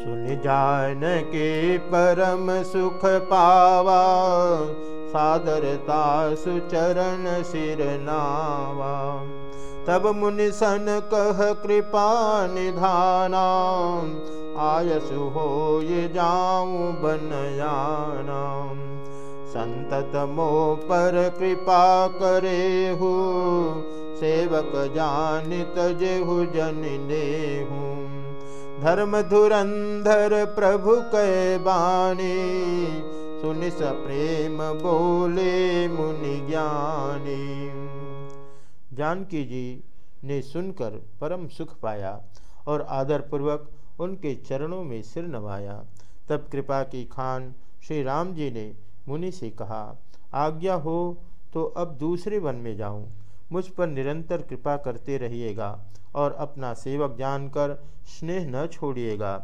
सुन जान के परम सुख पावा सादरता सुचरण सिर नावा। तब मुनि सन कह कृपा निधाना, आयसु हो ये जाऊँ बनयाना। संतत मो पर कृपा करे हो सेवक जानित जेहु जन हूँ धर्म धुरंधर प्रभु कै बाणी, सुन प्रेम बोले मुनि ज्ञानी। जानकी जी ने सुनकर परम सुख पाया और आदरपूर्वक उनके चरणों में सिर नवाया। तब कृपा की खान श्री राम जी ने मुनि से कहा, आज्ञा हो तो अब दूसरे वन में जाऊँ। मुझ पर निरंतर कृपा करते रहिएगा और अपना सेवक जानकर स्नेह न छोड़िएगा।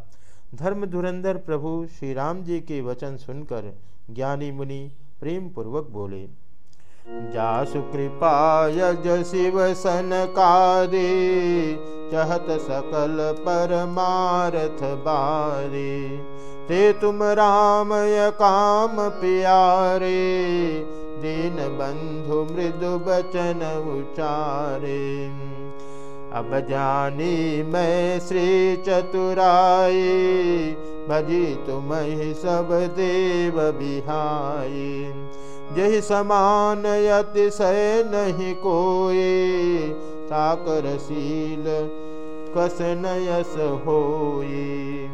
धर्म धुरंधर प्रभु श्री राम जी के वचन सुनकर ज्ञानी मुनि प्रेम पूर्वक बोले, जासु कृपा यज शिव सनकादे, चहत सकल परमारथ बारे। ते तुम रामय काम प्यारे दीन बंधु मृदु बचन उचारे। अब जानी मैं श्री चतुराई, भजी तुम सब देव बिहाई। जही समान अतिशय नहीं कोई साकरशील कस नयस होई।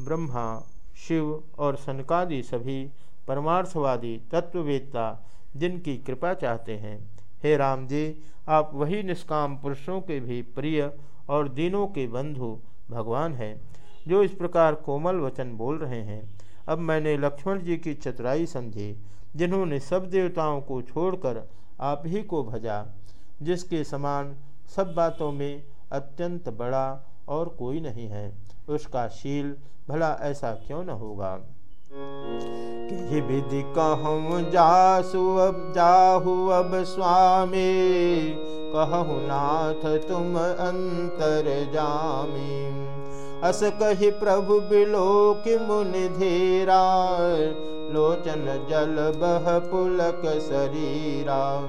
ब्रह्मा, शिव और सनकादि सभी परमार्थवादी तत्ववेत्ता जिनकी कृपा चाहते हैं। हे राम जी, आप वही निष्काम पुरुषों के भी प्रिय और दीनों के बंधु भगवान हैं, जो इस प्रकार कोमल वचन बोल रहे हैं। अब मैंने लक्ष्मण जी की चतुराई समझी, जिन्होंने सब देवताओं को छोड़कर आप ही को भजा, जिसके समान सब बातों में अत्यंत बड़ा और कोई नहीं है। उसका शील भला ऐसा क्यों न होगा? कि विधि कहूँ, जासु अब जाहु अब स्वामी। कहु, नाथ तुम अंतर जामी। अस कही, प्रभु बिलो कि मुनि धीरा। लोचन जल बह पुलक शरीरा।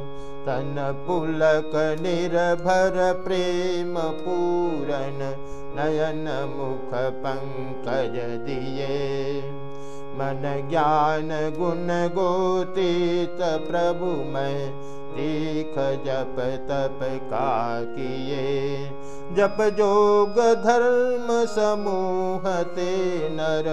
तन पुलक निर्भर प्रेम पूरन। नयन मुख पंकज दिए। मन ज्ञान गुण गोतीत प्रभु मैं देख जप तप का किए। जप जोग धर्म समूह ते नर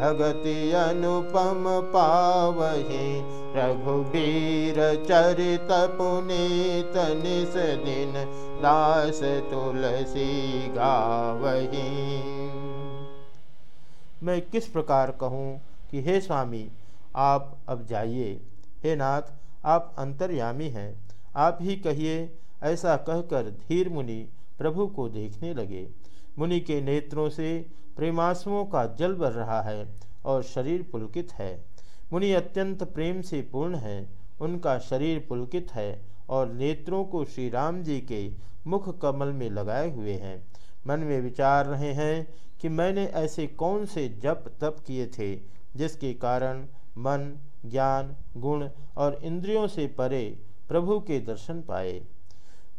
भगति अनुपम पावही। रघुबीर चरित पुनीत निस दिन दास तुलसी गावही। मैं किस प्रकार कहूँ कि हे स्वामी, आप अब जाइए। हे नाथ, आप अंतर्यामी हैं। आप ही कहिए, ऐसा कहकर धीर मुनि प्रभु को देखने लगे। मुनि के नेत्रों से प्रेमासुओं का जल भर रहा है और शरीर पुलकित है। मुनि अत्यंत प्रेम से पूर्ण है। उनका शरीर पुलकित है और नेत्रों को श्री राम जी के मुख कमल में लगाए हुए हैं। मन में विचार रहे हैं कि मैंने ऐसे कौन से जप तप किए थे जिसके कारण मन, ज्ञान, गुण और इंद्रियों से परे प्रभु के दर्शन पाए।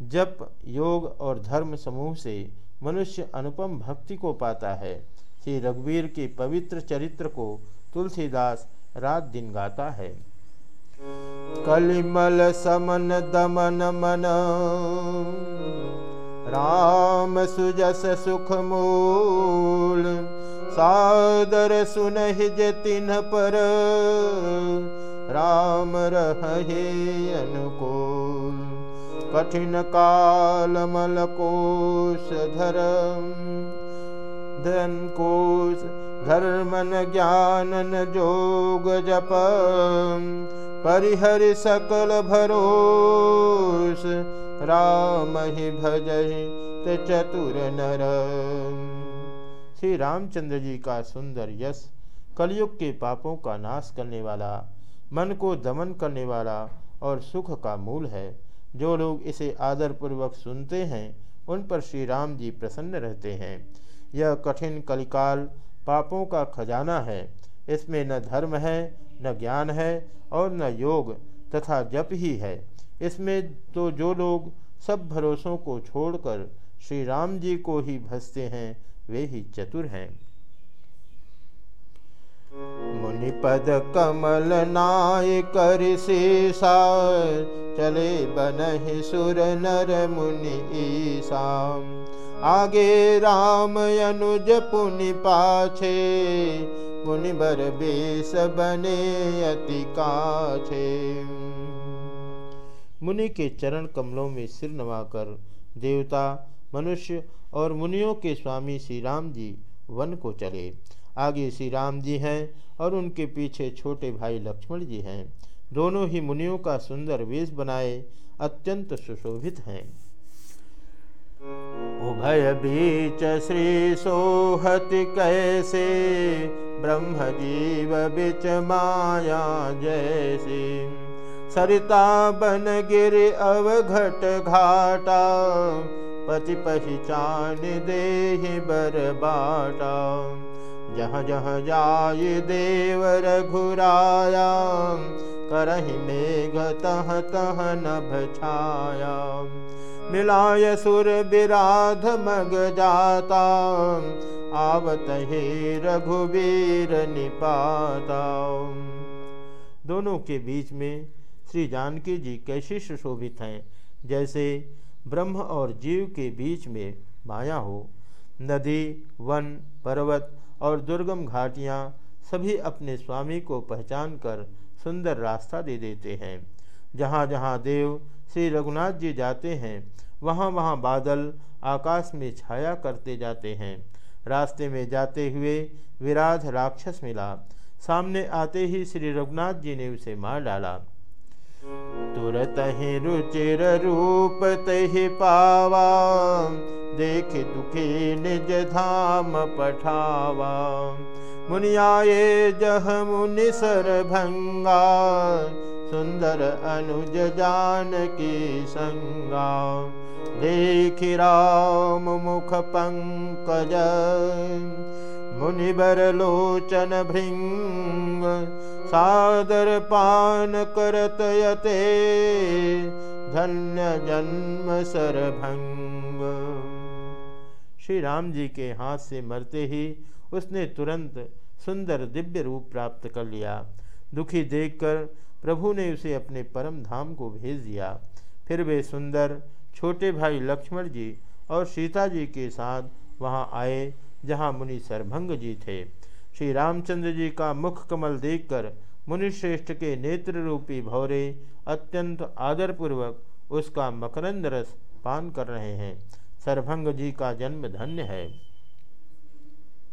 जप, योग और धर्म समूह से मनुष्य अनुपम भक्ति को पाता है। श्री रघुवीर के पवित्र चरित्र को तुलसीदास रात दिन गाता है। कलिमल समन दमन मन, राम सुजस सुख मूल सादर सुनहि जतिन पर राम रहे अनुकूल। कठिन काल मल कोश धर्म धन कोश धर्मन ज्ञानन जोग जप परिहर सकल भरोस राम ही भजहि चतुर नर श्री रामचंद्र जी का सुंदर यश कलयुग के पापों का नाश करने वाला, मन को दमन करने वाला और सुख का मूल है। जो लोग इसे आदरपूर्वक सुनते हैं, उन पर श्री राम जी प्रसन्न रहते हैं। यह कठिन कलिकाल पापों का खजाना है। इसमें न धर्म है, न ज्ञान है और न योग तथा जप ही है। इसमें तो जो लोग सब भरोसों को छोड़कर श्री राम जी को ही भसते हैं वे ही चतुर हैं। मुनिपद कमल नाय कर चले बन सुर नर मुनि ईसा। आगे राम अनुज पुनि पाछे मुनि बर बेस बने अति काछे। मुनि के चरण कमलों में सिर नवाकर देवता मनुष्य और मुनियों के स्वामी श्री राम जी वन को चले। आगे श्री राम जी हैं और उनके पीछे छोटे भाई लक्ष्मण जी हैं। दोनों ही मुनियों का सुंदर वेश बनाए, अत्यंत सुशोभित हैं। उभय बीच श्री सोहत कैसे, ब्रह्म जीव बिच माया जैसे। सरिता बन गिर अवघट घाटा पति पहचान दे बर बाटा जहाँ जहाँ जाय देव रघुराया, करहि मेघ तह तह नभ छाया। मिलाय सुर विराध मग जाता, आवत हे रघुवीर निपाता। दोनों के बीच में श्री जानकी जी कैसे सुशोभित हैं। जैसे ब्रह्म और जीव के बीच में माया हो। नदी, वन, पर्वत और दुर्गम घाटियाँ सभी अपने स्वामी को पहचान कर सुंदर रास्ता दे देते हैं। जहाँ जहाँ देव श्री रघुनाथ जी जाते हैं वहाँ वहाँ बादल आकाश में छाया करते जाते हैं। रास्ते में जाते हुए विराध राक्षस मिला। सामने आते ही श्री रघुनाथ जी ने उसे मार डाला। तुरत ही रुचिर रूप तही पावा, देख दुखी निज धाम पठावा। मुनियाए जह मुनि सर भंगा, सुंदर अनुज जान की संगा। देख राम मुख पंकज मुनिबर लोचन भृंग सादर पान करत यते, धन्य जन्म सरभंग श्री राम जी के हाथ से मरते ही उसने तुरंत सुंदर दिव्य रूप प्राप्त कर लिया। दुखी देखकर प्रभु ने उसे अपने परम धाम को भेज दिया। फिर वे सुंदर, छोटे भाई लक्ष्मण जी और सीता जी के साथ वहाँ आए, जहाँ मुनि सरभंग जी थे। श्री रामचंद्र जी का मुख कमल देखकर मुनिश्रेष्ठ के नेत्र रूपी भौरे अत्यंत आदरपूर्वक उसका मकरंद रस पान कर रहे हैं। सरभंग जी का जन्म धन्य है।